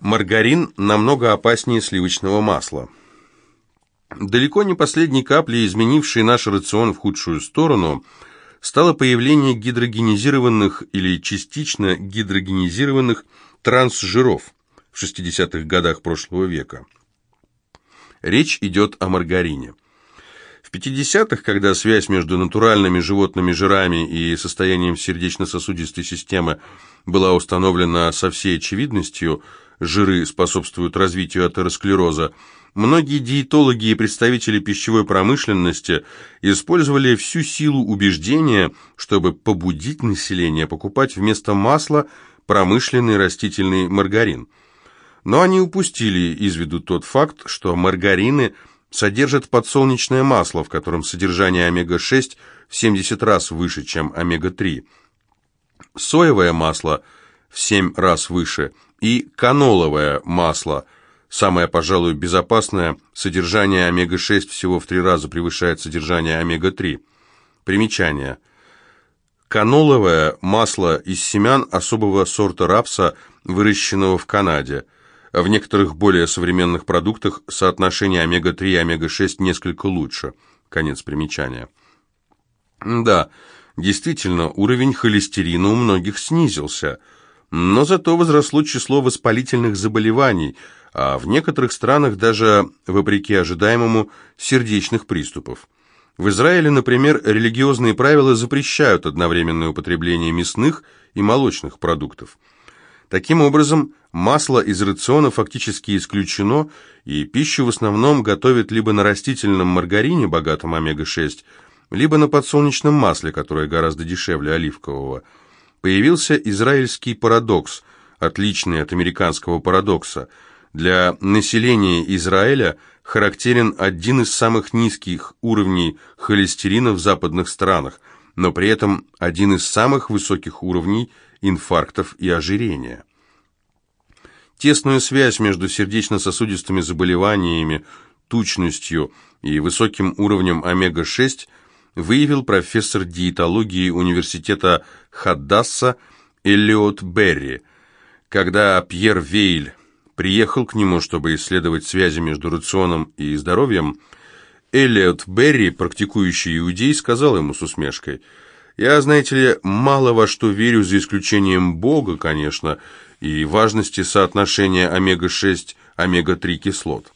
Маргарин намного опаснее сливочного масла. Далеко не последней каплей, изменившей наш рацион в худшую сторону, стало появление гидрогенизированных или частично гидрогенизированных трансжиров в 60-х годах прошлого века. Речь идет о маргарине. В 50-х, когда связь между натуральными животными жирами и состоянием сердечно-сосудистой системы была установлена со всей очевидностью, жиры способствуют развитию атеросклероза, многие диетологи и представители пищевой промышленности использовали всю силу убеждения, чтобы побудить население покупать вместо масла промышленный растительный маргарин. Но они упустили из виду тот факт, что маргарины содержат подсолнечное масло, в котором содержание омега-6 в 70 раз выше, чем омега-3. Соевое масло в 7 раз выше – и каноловое масло, самое, пожалуй, безопасное, содержание омега-6 всего в три раза превышает содержание омега-3. Примечание. Каноловое масло из семян особого сорта рапса, выращенного в Канаде. В некоторых более современных продуктах соотношение омега-3 и омега-6 несколько лучше. Конец примечания. Да, действительно, уровень холестерина у многих снизился – но зато возросло число воспалительных заболеваний, а в некоторых странах даже, вопреки ожидаемому, сердечных приступов. В Израиле, например, религиозные правила запрещают одновременное употребление мясных и молочных продуктов. Таким образом, масло из рациона фактически исключено, и пищу в основном готовят либо на растительном маргарине, богатом омега-6, либо на подсолнечном масле, которое гораздо дешевле оливкового – появился израильский парадокс, отличный от американского парадокса. Для населения Израиля характерен один из самых низких уровней холестерина в западных странах, но при этом один из самых высоких уровней инфарктов и ожирения. Тесную связь между сердечно-сосудистыми заболеваниями, тучностью и высоким уровнем омега-6 – выявил профессор диетологии университета Хаддасса Эллиот Берри. Когда Пьер Вейль приехал к нему, чтобы исследовать связи между рационом и здоровьем, Эллиот Берри, практикующий иудей, сказал ему с усмешкой, «Я, знаете ли, мало во что верю, за исключением Бога, конечно, и важности соотношения омега-6, омега-3 кислот».